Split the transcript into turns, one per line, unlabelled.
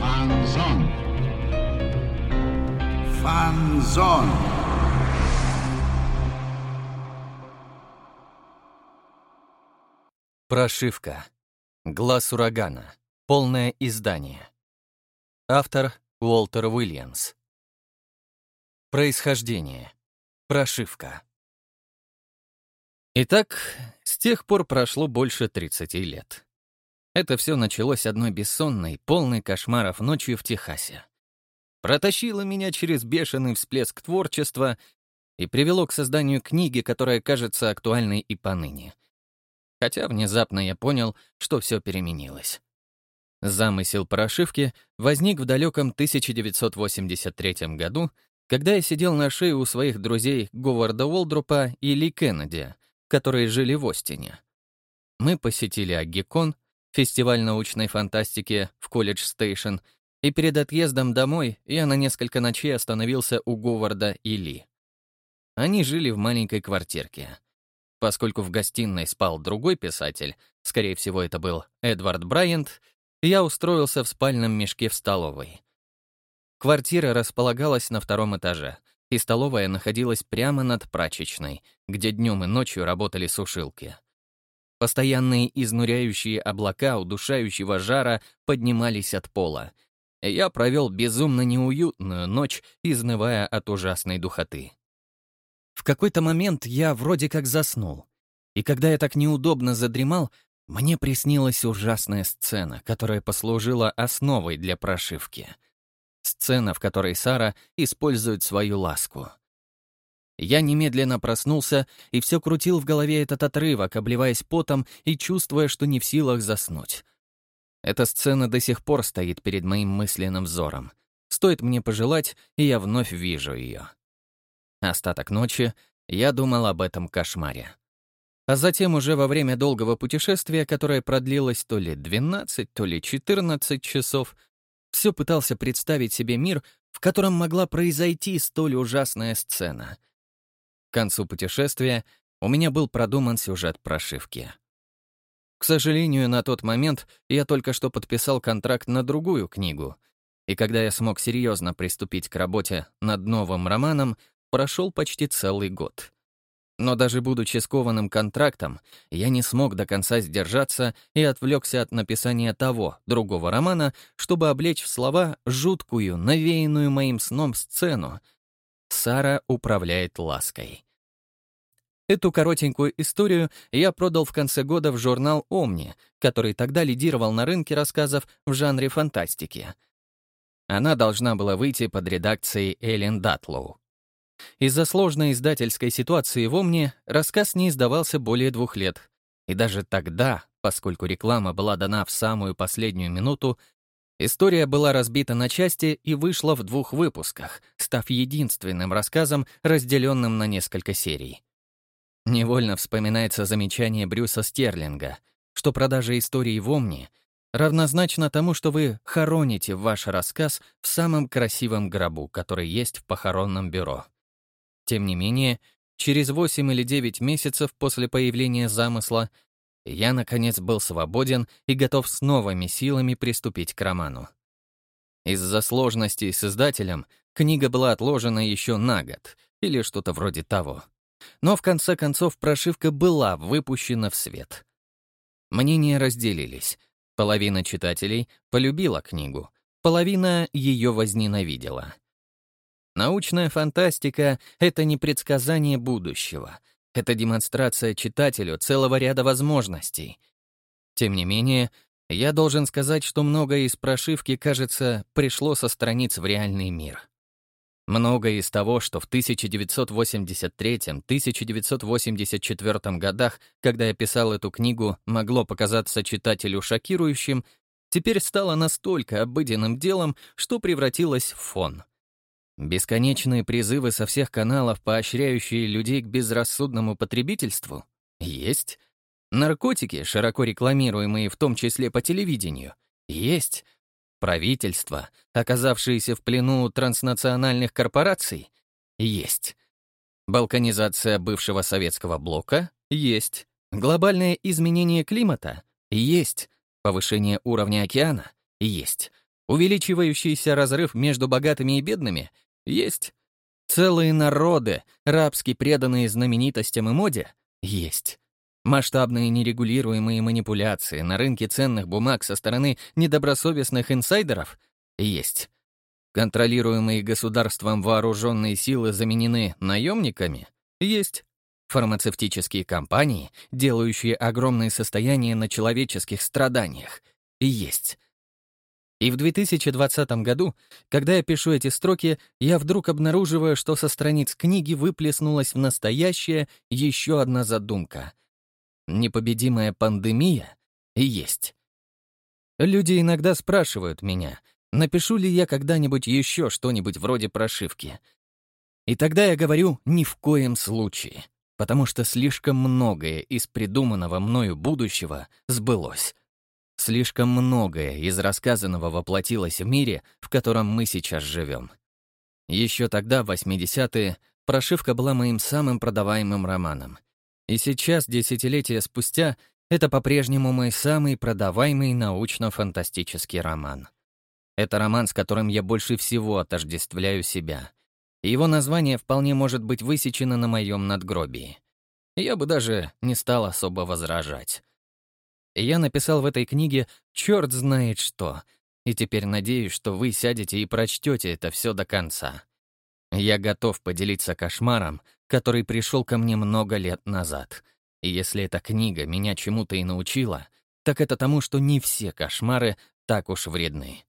Фанзон. Фанзон.
Прошивка. Глаз урагана. Полное издание. Автор Уолтер Уильямс. Происхождение. Прошивка. Итак, с тех пор прошло больше 30 лет. Это все началось одной бессонной, полной кошмаров ночью в Техасе. Протащило меня через бешеный всплеск творчества и привело к созданию книги, которая кажется актуальной и поныне — Хотя внезапно я понял, что все переменилось. Замысел прошивки возник в далеком 1983 году, когда я сидел на шее у своих друзей Говарда Уолдрупа и Ли Кеннеди, которые жили в Остине. Мы посетили Аггикон, фестиваль научной фантастики в Колледж Стейшн, и перед отъездом домой я на несколько ночей остановился у Говарда и Ли. Они жили в маленькой квартирке. Поскольку в гостиной спал другой писатель, скорее всего, это был Эдвард Брайант, я устроился в спальном мешке в столовой. Квартира располагалась на втором этаже, и столовая находилась прямо над прачечной, где днем и ночью работали сушилки. Постоянные изнуряющие облака удушающего жара поднимались от пола. Я провел безумно неуютную ночь, изнывая от ужасной духоты. В какой-то момент я вроде как заснул. И когда я так неудобно задремал, мне приснилась ужасная сцена, которая послужила основой для прошивки. Сцена, в которой Сара использует свою ласку. Я немедленно проснулся и все крутил в голове этот отрывок, обливаясь потом и чувствуя, что не в силах заснуть. Эта сцена до сих пор стоит перед моим мысленным взором. Стоит мне пожелать, и я вновь вижу ее. Остаток ночи я думал об этом кошмаре. А затем уже во время долгого путешествия, которое продлилось то ли 12, то ли 14 часов, все пытался представить себе мир, в котором могла произойти столь ужасная сцена. К концу путешествия у меня был продуман сюжет прошивки. К сожалению, на тот момент я только что подписал контракт на другую книгу, и когда я смог серьезно приступить к работе над новым романом, прошел почти целый год. Но даже будучи скованным контрактом, я не смог до конца сдержаться и отвлекся от написания того, другого романа, чтобы облечь в слова жуткую, навеянную моим сном сцену. Сара управляет лаской. Эту коротенькую историю я продал в конце года в журнал «Омни», который тогда лидировал на рынке рассказов в жанре фантастики. Она должна была выйти под редакцией Эллен Датлоу. Из-за сложной издательской ситуации в Омне рассказ не издавался более двух лет. И даже тогда, поскольку реклама была дана в самую последнюю минуту, история была разбита на части и вышла в двух выпусках, став единственным рассказом, разделенным на несколько серий. Невольно вспоминается замечание Брюса Стерлинга, что продажа истории в Омне равнозначно тому, что вы хороните ваш рассказ в самом красивом гробу, который есть в похоронном бюро. Тем не менее, через 8 или 9 месяцев после появления замысла я, наконец, был свободен и готов с новыми силами приступить к роману. Из-за сложностей с издателем книга была отложена еще на год, или что-то вроде того. Но в конце концов прошивка была выпущена в свет. Мнения разделились. Половина читателей полюбила книгу, половина ее возненавидела — Научная фантастика — это не предсказание будущего. Это демонстрация читателю целого ряда возможностей. Тем не менее, я должен сказать, что многое из прошивки, кажется, пришло со страниц в реальный мир. Многое из того, что в 1983-1984 годах, когда я писал эту книгу, могло показаться читателю шокирующим, теперь стало настолько обыденным делом, что превратилось в фон — Бесконечные призывы со всех каналов, поощряющие людей к безрассудному потребительству? Есть. Наркотики, широко рекламируемые в том числе по телевидению? Есть. Правительство, оказавшееся в плену транснациональных корпораций? Есть. Балканизация бывшего советского блока? Есть. Глобальное изменение климата? Есть. Повышение уровня океана? Есть. Увеличивающийся разрыв между богатыми и бедными? Есть. Целые народы, рабски преданные знаменитостям и моде? Есть. Масштабные нерегулируемые манипуляции на рынке ценных бумаг со стороны недобросовестных инсайдеров? Есть. Контролируемые государством вооруженные силы заменены наемниками? Есть. Фармацевтические компании, делающие огромные состояния на человеческих страданиях? Есть. И в 2020 году, когда я пишу эти строки, я вдруг обнаруживаю, что со страниц книги выплеснулась в настоящее еще одна задумка. Непобедимая пандемия и есть. Люди иногда спрашивают меня, напишу ли я когда-нибудь еще что-нибудь вроде прошивки. И тогда я говорю «ни в коем случае», потому что слишком многое из придуманного мною будущего сбылось. Слишком многое из рассказанного воплотилось в мире, в котором мы сейчас живем. Еще тогда, в 80-е, прошивка была моим самым продаваемым романом. И сейчас, десятилетия спустя, это по-прежнему мой самый продаваемый научно-фантастический роман. Это роман, с которым я больше всего отождествляю себя. Его название вполне может быть высечено на моем надгробии. Я бы даже не стал особо возражать я написал в этой книге черт знает что, и теперь надеюсь, что вы сядете и прочтете это все до конца. Я готов поделиться кошмаром, который пришел ко мне много лет назад. И если эта книга меня чему-то и научила, так это тому, что не все кошмары так уж вредны.